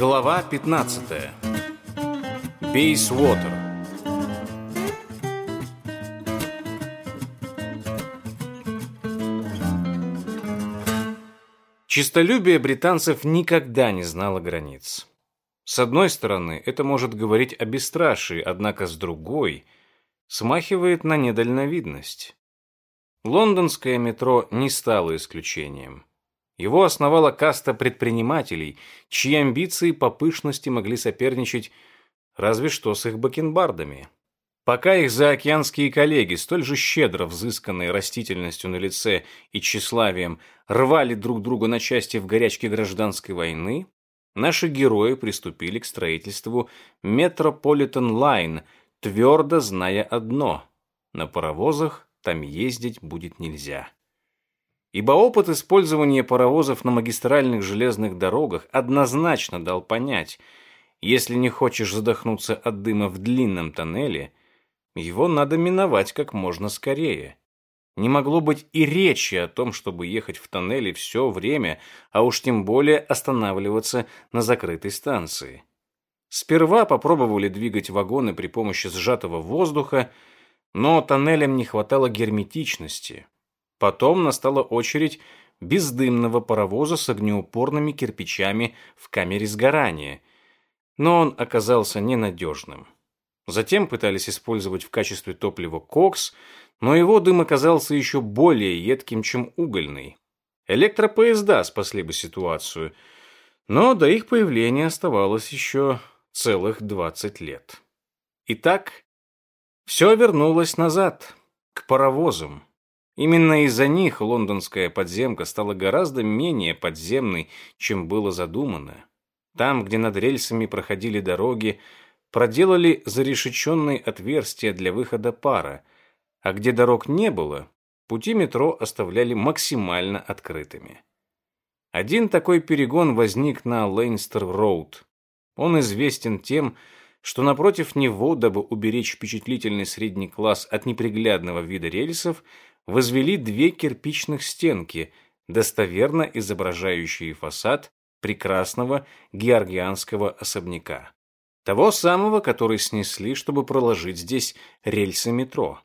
Глава 15. Бейсвотер. Чистолюбие британцев никогда не знало границ. С одной стороны, это может говорить о бесстрашии, однако с другой смахивает на недальновидность. Лондонское метро не стало исключением. Его основала каста предпринимателей, чьи амбиции по пышности могли соперничать разве что с их бакенбардами. Пока их заокеанские коллеги, столь же щедро взысканные растительностью на лице и тщеславием, рвали друг друга на части в горячке гражданской войны, наши герои приступили к строительству Метрополитен Лайн, твердо зная одно – на паровозах там ездить будет нельзя ибо опыт использования паровозов на магистральных железных дорогах однозначно дал понять, если не хочешь задохнуться от дыма в длинном тоннеле, его надо миновать как можно скорее. Не могло быть и речи о том, чтобы ехать в тоннеле все время, а уж тем более останавливаться на закрытой станции. Сперва попробовали двигать вагоны при помощи сжатого воздуха, но тоннелям не хватало герметичности, Потом настала очередь бездымного паровоза с огнеупорными кирпичами в камере сгорания, но он оказался ненадежным. Затем пытались использовать в качестве топлива кокс, но его дым оказался еще более едким, чем угольный. Электропоезда спасли бы ситуацию, но до их появления оставалось еще целых 20 лет. Итак, все вернулось назад, к паровозам. Именно из-за них лондонская подземка стала гораздо менее подземной, чем было задумано. Там, где над рельсами проходили дороги, проделали зарешеченные отверстия для выхода пара, а где дорог не было, пути метро оставляли максимально открытыми. Один такой перегон возник на Лейнстер-Роуд. Он известен тем, что напротив него, дабы уберечь впечатлительный средний класс от неприглядного вида рельсов, возвели две кирпичных стенки, достоверно изображающие фасад прекрасного георгианского особняка. Того самого, который снесли, чтобы проложить здесь рельсы метро.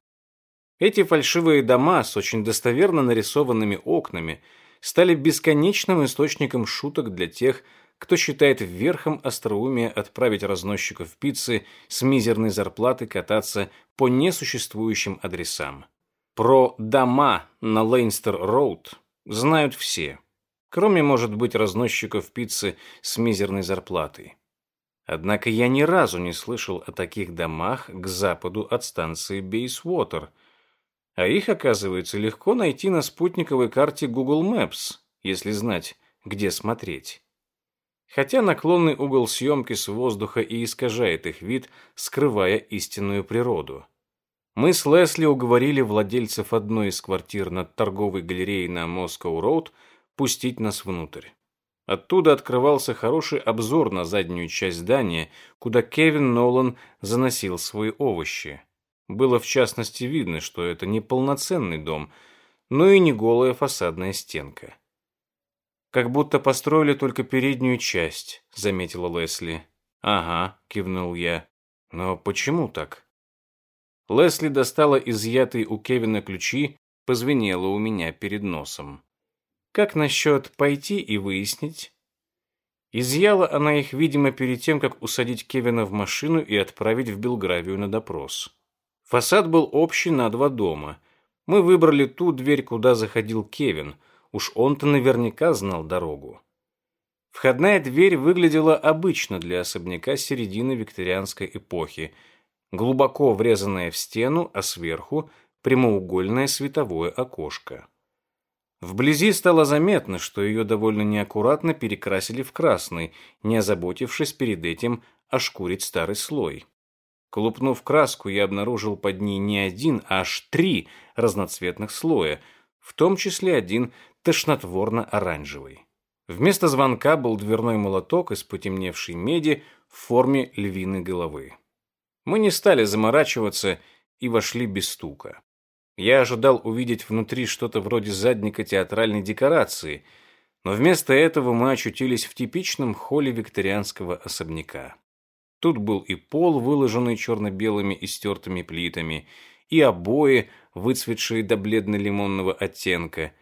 Эти фальшивые дома с очень достоверно нарисованными окнами стали бесконечным источником шуток для тех, кто считает верхом остроумия отправить разносчиков пиццы с мизерной зарплаты кататься по несуществующим адресам. Про дома на Лейнстер-Роуд знают все, кроме, может быть, разносчиков пиццы с мизерной зарплатой. Однако я ни разу не слышал о таких домах к западу от станции Бейсвотер, а их, оказывается, легко найти на спутниковой карте Google Maps, если знать, где смотреть. Хотя наклонный угол съемки с воздуха и искажает их вид, скрывая истинную природу. Мы с Лесли уговорили владельцев одной из квартир над торговой галереей на Москоу-Роуд пустить нас внутрь. Оттуда открывался хороший обзор на заднюю часть здания, куда Кевин Нолан заносил свои овощи. Было в частности видно, что это не полноценный дом, но и не голая фасадная стенка. «Как будто построили только переднюю часть», — заметила Лесли. «Ага», — кивнул я. «Но почему так?» Лесли достала изъятые у Кевина ключи, позвенела у меня перед носом. Как насчет пойти и выяснить? Изъяла она их, видимо, перед тем, как усадить Кевина в машину и отправить в Белгравию на допрос. Фасад был общий на два дома. Мы выбрали ту дверь, куда заходил Кевин. Уж он-то наверняка знал дорогу. Входная дверь выглядела обычно для особняка середины викторианской эпохи – глубоко врезанное в стену, а сверху прямоугольное световое окошко. Вблизи стало заметно, что ее довольно неаккуратно перекрасили в красный, не озаботившись перед этим ошкурить старый слой. Колупнув краску, я обнаружил под ней не один, а аж три разноцветных слоя, в том числе один тошнотворно-оранжевый. Вместо звонка был дверной молоток из потемневшей меди в форме львиной головы. Мы не стали заморачиваться и вошли без стука. Я ожидал увидеть внутри что-то вроде задника театральной декорации, но вместо этого мы очутились в типичном холле викторианского особняка. Тут был и пол, выложенный черно-белыми и стертыми плитами, и обои, выцветшие до бледно-лимонного оттенка.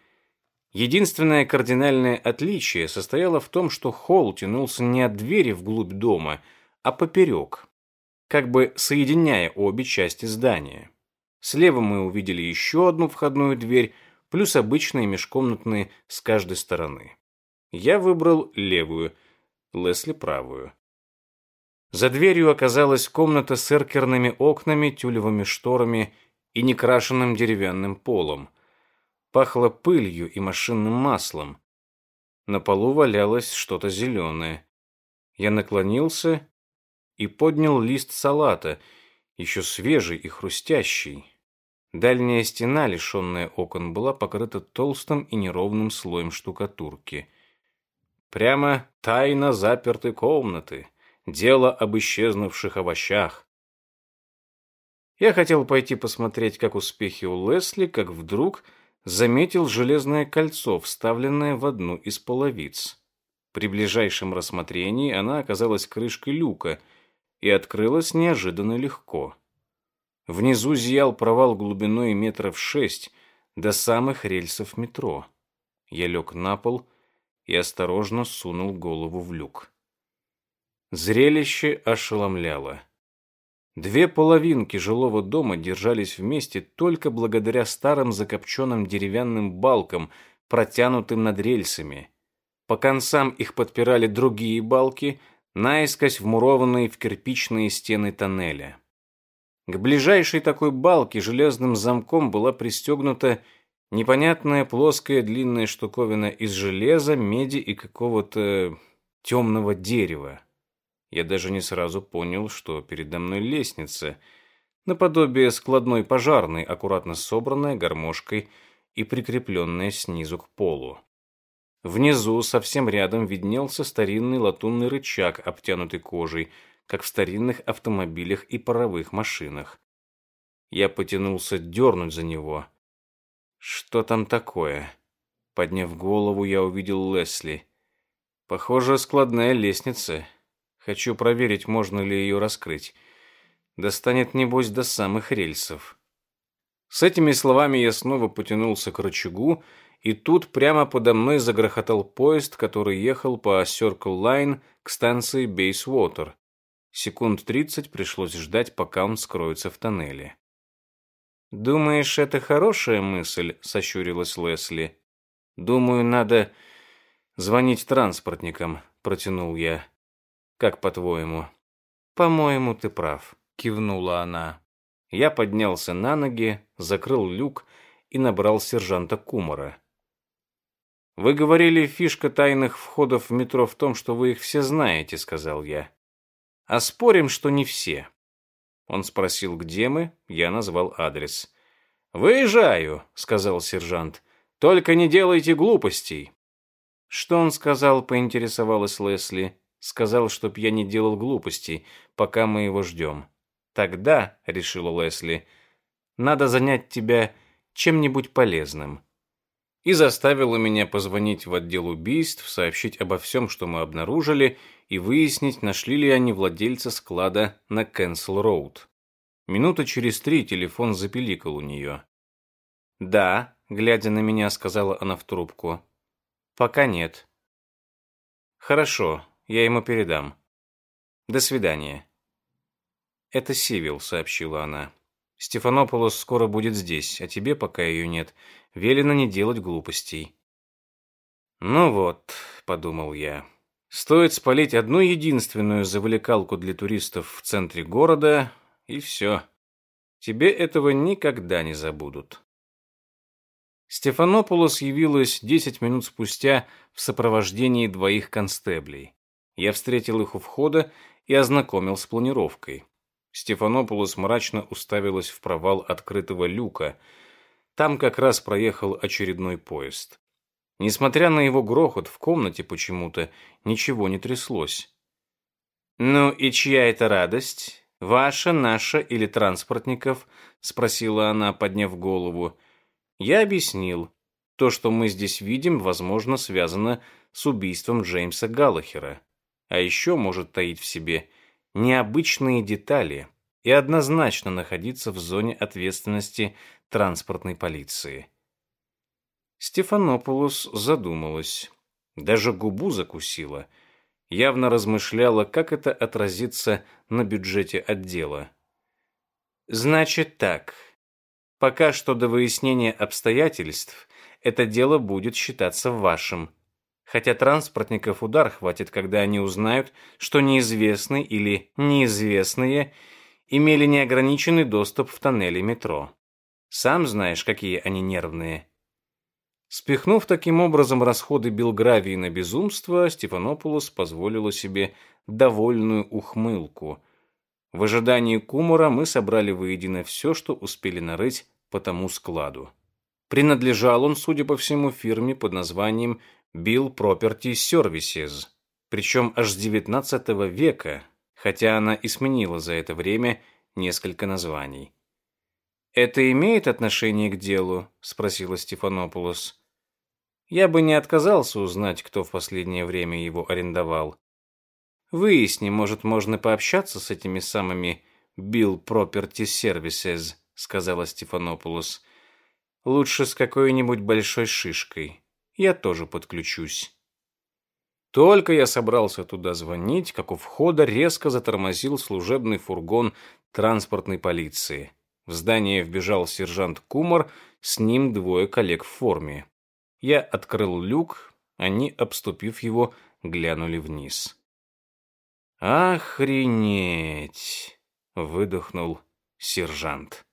Единственное кардинальное отличие состояло в том, что холл тянулся не от двери вглубь дома, а поперек, как бы соединяя обе части здания. Слева мы увидели еще одну входную дверь, плюс обычные межкомнатные с каждой стороны. Я выбрал левую, Лесли правую. За дверью оказалась комната с эркерными окнами, тюлевыми шторами и некрашенным деревянным полом. Пахло пылью и машинным маслом. На полу валялось что-то зеленое. Я наклонился и поднял лист салата, еще свежий и хрустящий. Дальняя стена, лишенная окон, была покрыта толстым и неровным слоем штукатурки. Прямо тайна запертой комнаты. Дело об исчезнувших овощах. Я хотел пойти посмотреть, как успехи у Лесли, как вдруг заметил железное кольцо, вставленное в одну из половиц. При ближайшем рассмотрении она оказалась крышкой люка и открылась неожиданно легко. Внизу зиял провал глубиной метров шесть до самых рельсов метро. Я лег на пол и осторожно сунул голову в люк. Зрелище ошеломляло. Две половинки жилого дома держались вместе только благодаря старым закопченным деревянным балкам, протянутым над рельсами. По концам их подпирали другие балки, наискось вмурованные в кирпичные стены тоннеля. К ближайшей такой балке железным замком была пристегнута непонятная плоская длинная штуковина из железа, меди и какого-то темного дерева. Я даже не сразу понял, что передо мной лестница, наподобие складной пожарной, аккуратно собранная гармошкой и прикрепленная снизу к полу. Внизу, совсем рядом, виднелся старинный латунный рычаг, обтянутый кожей, как в старинных автомобилях и паровых машинах. Я потянулся дернуть за него. Что там такое? Подняв голову, я увидел Лесли. Похоже, складная лестница. Хочу проверить, можно ли ее раскрыть. Достанет, небось, до самых рельсов. С этими словами я снова потянулся к рычагу, и тут прямо подо мной загрохотал поезд, который ехал по Circle Line к станции Бейсвотер. Секунд тридцать пришлось ждать, пока он скроется в тоннеле. «Думаешь, это хорошая мысль?» — сощурилась Лесли. «Думаю, надо звонить транспортникам», — протянул я. Как по-твоему? По-моему, ты прав, кивнула она. Я поднялся на ноги, закрыл люк и набрал сержанта Кумара. Вы говорили, фишка тайных входов в метро в том, что вы их все знаете, сказал я. А спорим, что не все. Он спросил, где мы, я назвал адрес. «Выезжаю», — сказал сержант. «Только не делайте глупостей». Что он сказал, поинтересовалась Лесли. Сказал, чтоб я не делал глупостей, пока мы его ждем. Тогда, решила Лесли, надо занять тебя чем-нибудь полезным. И заставила меня позвонить в отдел убийств, сообщить обо всем, что мы обнаружили, и выяснить, нашли ли они владельца склада на Кэнсел-Роуд. Минута через три телефон запеликал у нее. «Да», — глядя на меня, сказала она в трубку. «Пока нет». «Хорошо, я ему передам. До свидания. Это Сивил, сообщила она. Стефанополос скоро будет здесь, а тебе, пока ее нет, велено не делать глупостей. Ну вот, подумал я. Стоит спалить одну единственную завлекалку для туристов в центре города, и все. Тебе этого никогда не забудут. Стефанопулос явилась десять минут спустя в сопровождении двоих констеблей. Я встретил их у входа и ознакомил с планировкой. Стефанопулос мрачно уставилась в провал открытого люка. Там как раз проехал очередной поезд. Несмотря на его грохот, в комнате почему-то ничего не тряслось. «Ну и чья это радость? «Ваша, наша или транспортников?» — спросила она, подняв голову. Я объяснил. То, что мы здесь видим, возможно, связано с убийством Джеймса Галлахера. А еще может таить в себе необычные детали и однозначно находиться в зоне ответственности транспортной полиции. Стефанопулос задумалась. Даже губу закусила — явно размышляла, как это отразится на бюджете отдела. Значит так. Пока что до выяснения обстоятельств это дело будет считаться вашим. Хотя транспортников удар хватит, когда они узнают, что неизвестный или неизвестные имели неограниченный доступ в тоннели метро. Сам знаешь, какие они нервные. Спихнув таким образом расходы Белгравии на безумство, Стефанопулос позволила себе довольную ухмылку. В ожидании кумора мы собрали воедино все, что успели нарыть по тому складу. Принадлежал он, судя по всему, фирме под названием Bill Property Services, причем аж с XIX века, хотя она и сменила за это время несколько названий. «Это имеет отношение к делу?» – спросила Стефанопулос. Я бы не отказался узнать, кто в последнее время его арендовал. Выясни, может, можно пообщаться с этими самыми Bill Property Services, сказала Стефанопулос. Лучше с какой-нибудь большой шишкой. Я тоже подключусь. Только я собрался туда звонить, как у входа резко затормозил служебный фургон транспортной полиции. В здание вбежал сержант Кумар, с ним двое коллег в форме. Я открыл люк, они, обступив его, глянули вниз. «Охренеть!» — выдохнул сержант.